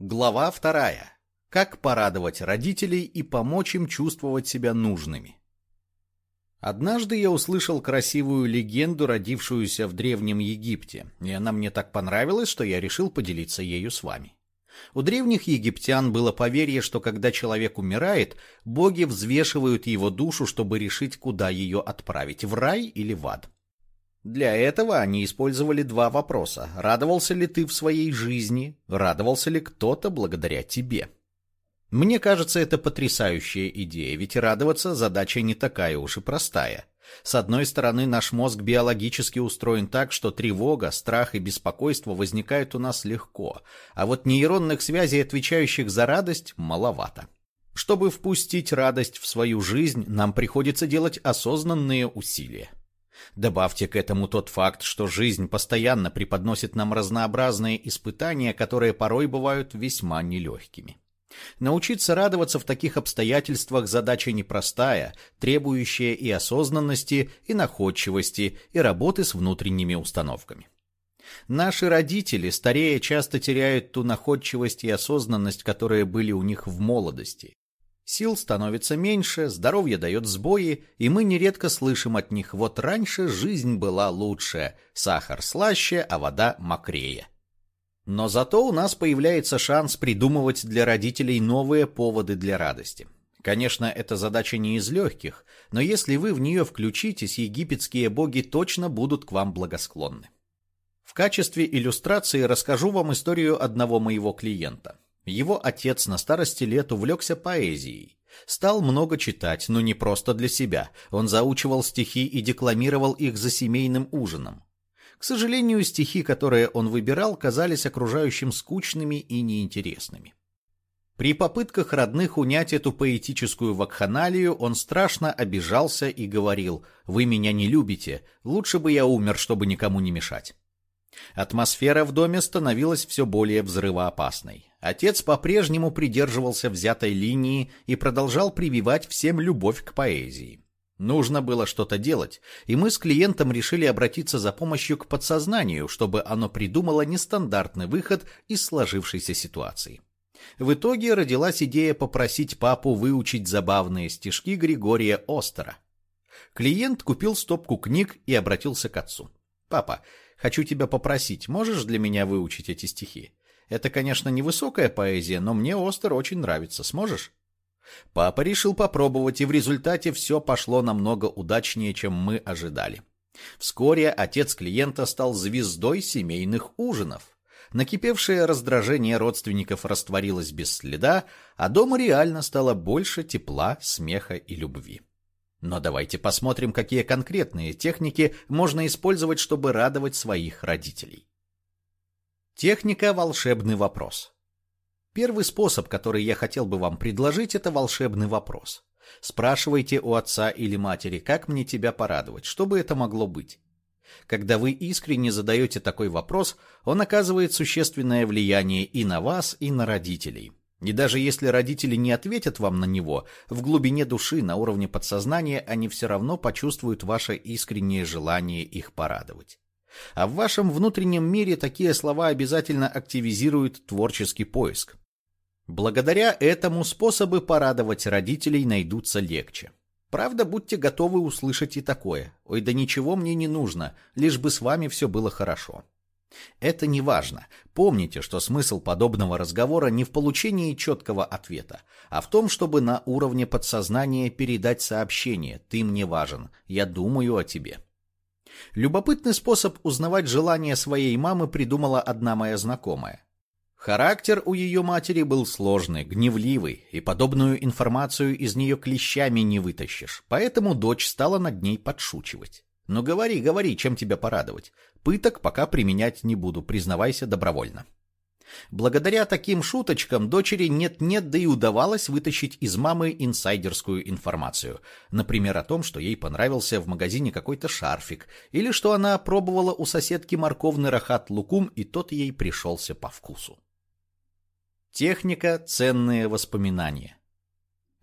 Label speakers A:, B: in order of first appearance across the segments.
A: Глава вторая. Как порадовать родителей и помочь им чувствовать себя нужными. Однажды я услышал красивую легенду, родившуюся в Древнем Египте, и она мне так понравилась, что я решил поделиться ею с вами. У древних египтян было поверье, что когда человек умирает, боги взвешивают его душу, чтобы решить, куда ее отправить, в рай или в ад. Для этого они использовали два вопроса. Радовался ли ты в своей жизни? Радовался ли кто-то благодаря тебе? Мне кажется, это потрясающая идея, ведь радоваться задача не такая уж и простая. С одной стороны, наш мозг биологически устроен так, что тревога, страх и беспокойство возникают у нас легко, а вот нейронных связей, отвечающих за радость, маловато. Чтобы впустить радость в свою жизнь, нам приходится делать осознанные усилия. Добавьте к этому тот факт, что жизнь постоянно преподносит нам разнообразные испытания, которые порой бывают весьма нелегкими. Научиться радоваться в таких обстоятельствах задача непростая, требующая и осознанности, и находчивости, и работы с внутренними установками. Наши родители, старея, часто теряют ту находчивость и осознанность, которые были у них в молодости. Сил становится меньше, здоровье дает сбои, и мы нередко слышим от них «вот раньше жизнь была лучше, сахар слаще, а вода мокрее». Но зато у нас появляется шанс придумывать для родителей новые поводы для радости. Конечно, эта задача не из легких, но если вы в нее включитесь, египетские боги точно будут к вам благосклонны. В качестве иллюстрации расскажу вам историю одного моего клиента. Его отец на старости лет увлекся поэзией. Стал много читать, но не просто для себя. Он заучивал стихи и декламировал их за семейным ужином. К сожалению, стихи, которые он выбирал, казались окружающим скучными и неинтересными. При попытках родных унять эту поэтическую вакханалию он страшно обижался и говорил «Вы меня не любите, лучше бы я умер, чтобы никому не мешать». Атмосфера в доме становилась все более взрывоопасной. Отец по-прежнему придерживался взятой линии и продолжал прививать всем любовь к поэзии. Нужно было что-то делать, и мы с клиентом решили обратиться за помощью к подсознанию, чтобы оно придумало нестандартный выход из сложившейся ситуации. В итоге родилась идея попросить папу выучить забавные стишки Григория Остера. Клиент купил стопку книг и обратился к отцу. «Папа, хочу тебя попросить, можешь для меня выучить эти стихи? Это, конечно, невысокая поэзия, но мне Остер очень нравится. Сможешь?» Папа решил попробовать, и в результате все пошло намного удачнее, чем мы ожидали. Вскоре отец клиента стал звездой семейных ужинов. Накипевшее раздражение родственников растворилось без следа, а дома реально стало больше тепла, смеха и любви. Но давайте посмотрим, какие конкретные техники можно использовать, чтобы радовать своих родителей. Техника «Волшебный вопрос». Первый способ, который я хотел бы вам предложить, это волшебный вопрос. Спрашивайте у отца или матери, как мне тебя порадовать, что бы это могло быть. Когда вы искренне задаете такой вопрос, он оказывает существенное влияние и на вас, и на родителей. И даже если родители не ответят вам на него, в глубине души, на уровне подсознания, они все равно почувствуют ваше искреннее желание их порадовать. А в вашем внутреннем мире такие слова обязательно активизируют творческий поиск. Благодаря этому способы порадовать родителей найдутся легче. Правда, будьте готовы услышать и такое. Ой, да ничего мне не нужно, лишь бы с вами все было хорошо. Это не важно. Помните, что смысл подобного разговора не в получении четкого ответа, а в том, чтобы на уровне подсознания передать сообщение «ты мне важен, я думаю о тебе». Любопытный способ узнавать желания своей мамы придумала одна моя знакомая. Характер у ее матери был сложный, гневливый, и подобную информацию из нее клещами не вытащишь, поэтому дочь стала над ней подшучивать. «Ну говори, говори, чем тебя порадовать. Пыток пока применять не буду, признавайся добровольно». Благодаря таким шуточкам дочери нет-нет, да и удавалось вытащить из мамы инсайдерскую информацию. Например, о том, что ей понравился в магазине какой-то шарфик, или что она пробовала у соседки морковный рахат лукум, и тот ей пришелся по вкусу. Техника «Ценные воспоминания».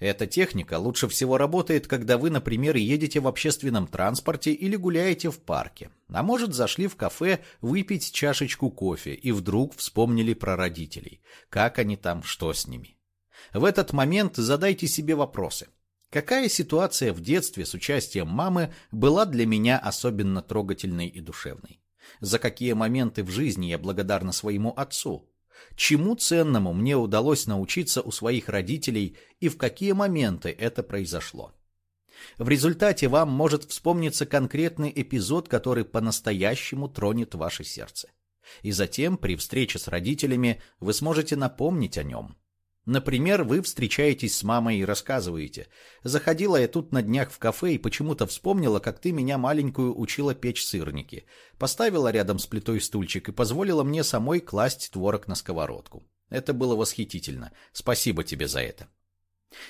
A: Эта техника лучше всего работает, когда вы, например, едете в общественном транспорте или гуляете в парке. А может, зашли в кафе выпить чашечку кофе и вдруг вспомнили про родителей. Как они там, что с ними. В этот момент задайте себе вопросы. Какая ситуация в детстве с участием мамы была для меня особенно трогательной и душевной? За какие моменты в жизни я благодарна своему отцу? Чему ценному мне удалось научиться у своих родителей и в какие моменты это произошло? В результате вам может вспомниться конкретный эпизод, который по-настоящему тронет ваше сердце. И затем, при встрече с родителями, вы сможете напомнить о нем. Например, вы встречаетесь с мамой и рассказываете. «Заходила я тут на днях в кафе и почему-то вспомнила, как ты меня маленькую учила печь сырники. Поставила рядом с плитой стульчик и позволила мне самой класть творог на сковородку. Это было восхитительно. Спасибо тебе за это».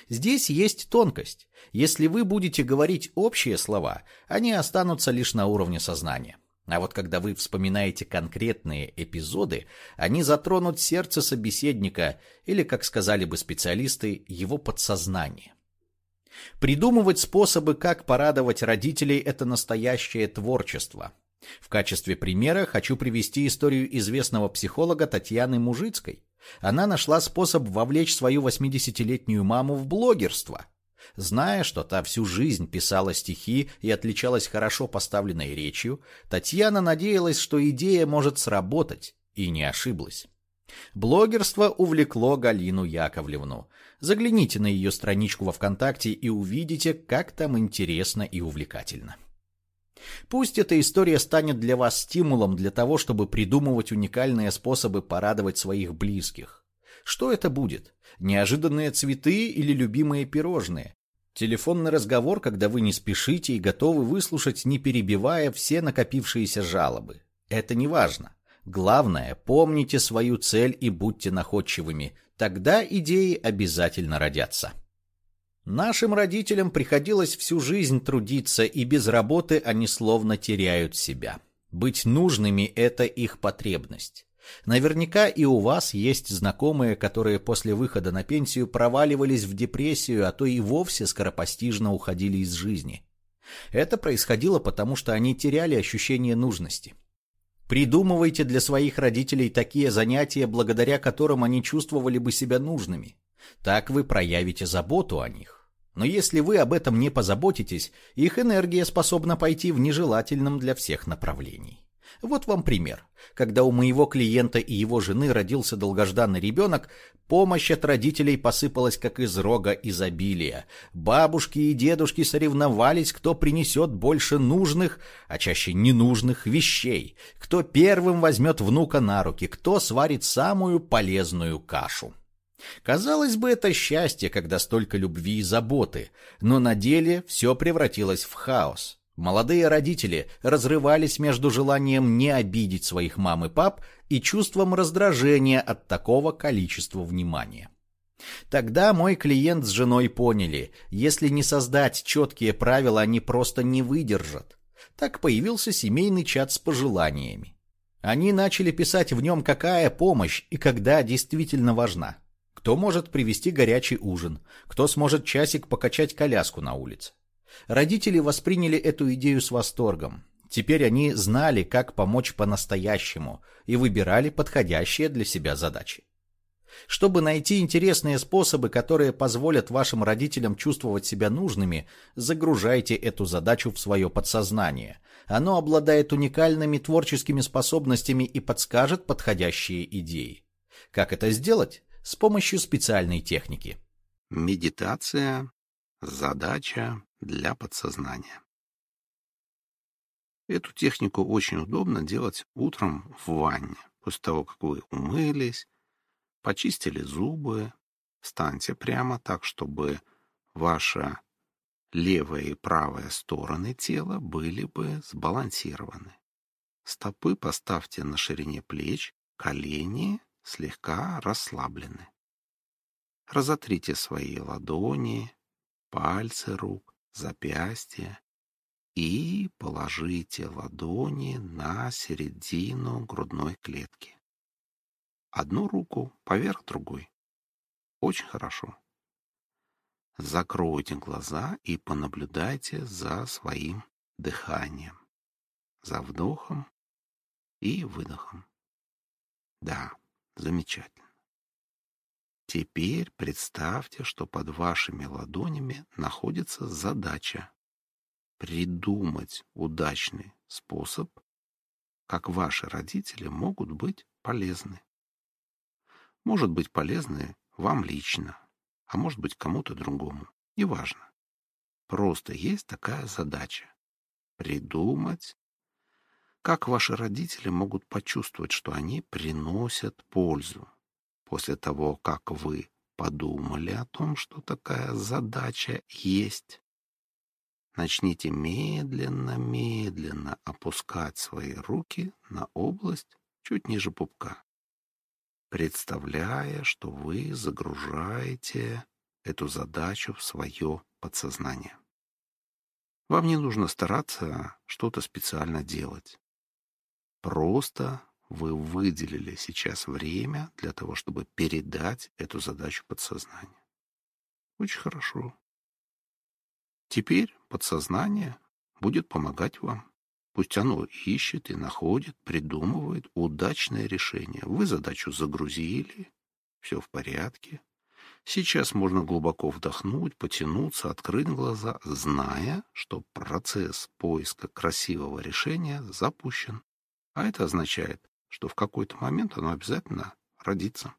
A: Здесь есть тонкость. Если вы будете говорить общие слова, они останутся лишь на уровне сознания. А вот когда вы вспоминаете конкретные эпизоды, они затронут сердце собеседника или, как сказали бы специалисты, его подсознание. Придумывать способы, как порадовать родителей – это настоящее творчество. В качестве примера хочу привести историю известного психолога Татьяны Мужицкой. Она нашла способ вовлечь свою 80-летнюю маму в блогерство – Зная, что та всю жизнь писала стихи и отличалась хорошо поставленной речью, Татьяна надеялась, что идея может сработать, и не ошиблась. Блогерство увлекло Галину Яковлевну. Загляните на ее страничку во ВКонтакте и увидите, как там интересно и увлекательно. Пусть эта история станет для вас стимулом для того, чтобы придумывать уникальные способы порадовать своих близких. Что это будет? Неожиданные цветы или любимые пирожные? Телефонный разговор, когда вы не спешите и готовы выслушать, не перебивая все накопившиеся жалобы. Это не важно. Главное, помните свою цель и будьте находчивыми. Тогда идеи обязательно родятся. Нашим родителям приходилось всю жизнь трудиться, и без работы они словно теряют себя. Быть нужными – это их потребность. Наверняка и у вас есть знакомые, которые после выхода на пенсию проваливались в депрессию, а то и вовсе скоропостижно уходили из жизни. Это происходило потому, что они теряли ощущение нужности. Придумывайте для своих родителей такие занятия, благодаря которым они чувствовали бы себя нужными. Так вы проявите заботу о них. Но если вы об этом не позаботитесь, их энергия способна пойти в нежелательном для всех направлении. Вот вам пример. Когда у моего клиента и его жены родился долгожданный ребенок, помощь от родителей посыпалась как из рога изобилия. Бабушки и дедушки соревновались, кто принесет больше нужных, а чаще ненужных вещей, кто первым возьмет внука на руки, кто сварит самую полезную кашу. Казалось бы, это счастье, когда столько любви и заботы, но на деле все превратилось в хаос. Молодые родители разрывались между желанием не обидеть своих мам и пап и чувством раздражения от такого количества внимания. Тогда мой клиент с женой поняли, если не создать четкие правила, они просто не выдержат. Так появился семейный чат с пожеланиями. Они начали писать в нем, какая помощь и когда действительно важна. Кто может привезти горячий ужин, кто сможет часик покачать коляску на улице. Родители восприняли эту идею с восторгом. Теперь они знали, как помочь по-настоящему и выбирали подходящие для себя задачи. Чтобы найти интересные способы, которые позволят вашим родителям чувствовать себя нужными, загружайте эту задачу в свое подсознание. Оно обладает уникальными творческими способностями и подскажет подходящие идеи. Как это сделать? С помощью специальной техники.
B: Медитация, задача, для подсознания. Эту технику очень удобно делать утром в ванне. После того, как вы умылись, почистили зубы, встаньте прямо так, чтобы ваша левая и правая стороны тела были бы сбалансированы. Стопы поставьте на ширине плеч, колени слегка расслаблены. Разотрите свои ладони, пальцы рук, запястье и положите ладони на середину грудной клетки. Одну руку поверх другой. Очень хорошо. закройте глаза и понаблюдайте за своим дыханием, за вдохом и выдохом. Да, замечательно. Теперь представьте, что под вашими ладонями находится задача придумать удачный способ, как ваши родители могут быть полезны. Может быть полезны вам лично, а может быть кому-то другому. Неважно. Просто есть такая задача — придумать, как ваши родители могут почувствовать, что они приносят пользу после того, как вы подумали о том, что такая задача есть. Начните медленно-медленно опускать свои руки на область чуть ниже пупка представляя, что вы загружаете эту задачу в свое подсознание. Вам не нужно стараться что-то специально делать. Просто вы выделили сейчас время для того, чтобы передать эту задачу подсознанию. Очень хорошо. Теперь подсознание будет помогать вам. Пусть оно ищет и находит, придумывает удачное решение. Вы задачу загрузили, все в порядке. Сейчас можно глубоко вдохнуть, потянуться, открыть глаза, зная, что процесс поиска красивого решения запущен. А это означает, что в какой-то момент оно обязательно родится.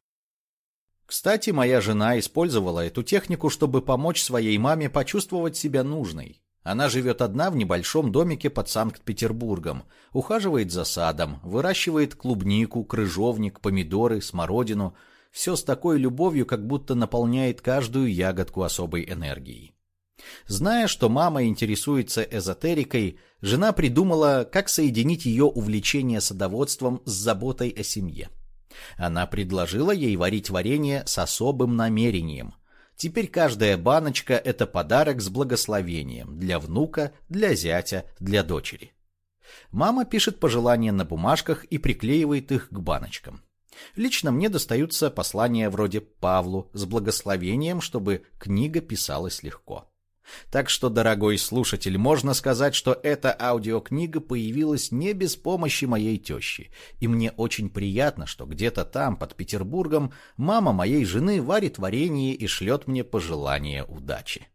A: Кстати, моя жена использовала эту технику, чтобы помочь своей маме почувствовать себя нужной. Она живет одна в небольшом домике под Санкт-Петербургом, ухаживает за садом, выращивает клубнику, крыжовник, помидоры, смородину. Все с такой любовью, как будто наполняет каждую ягодку особой энергией. Зная, что мама интересуется эзотерикой, жена придумала, как соединить ее увлечение садоводством с заботой о семье. Она предложила ей варить варенье с особым намерением – Теперь каждая баночка – это подарок с благословением для внука, для зятя, для дочери. Мама пишет пожелания на бумажках и приклеивает их к баночкам. Лично мне достаются послания вроде Павлу с благословением, чтобы книга писалась легко. Так что, дорогой слушатель, можно сказать, что эта аудиокнига появилась не без помощи моей тещи. И мне очень приятно, что где-то там, под Петербургом, мама моей жены варит варенье и шлет мне пожелания удачи.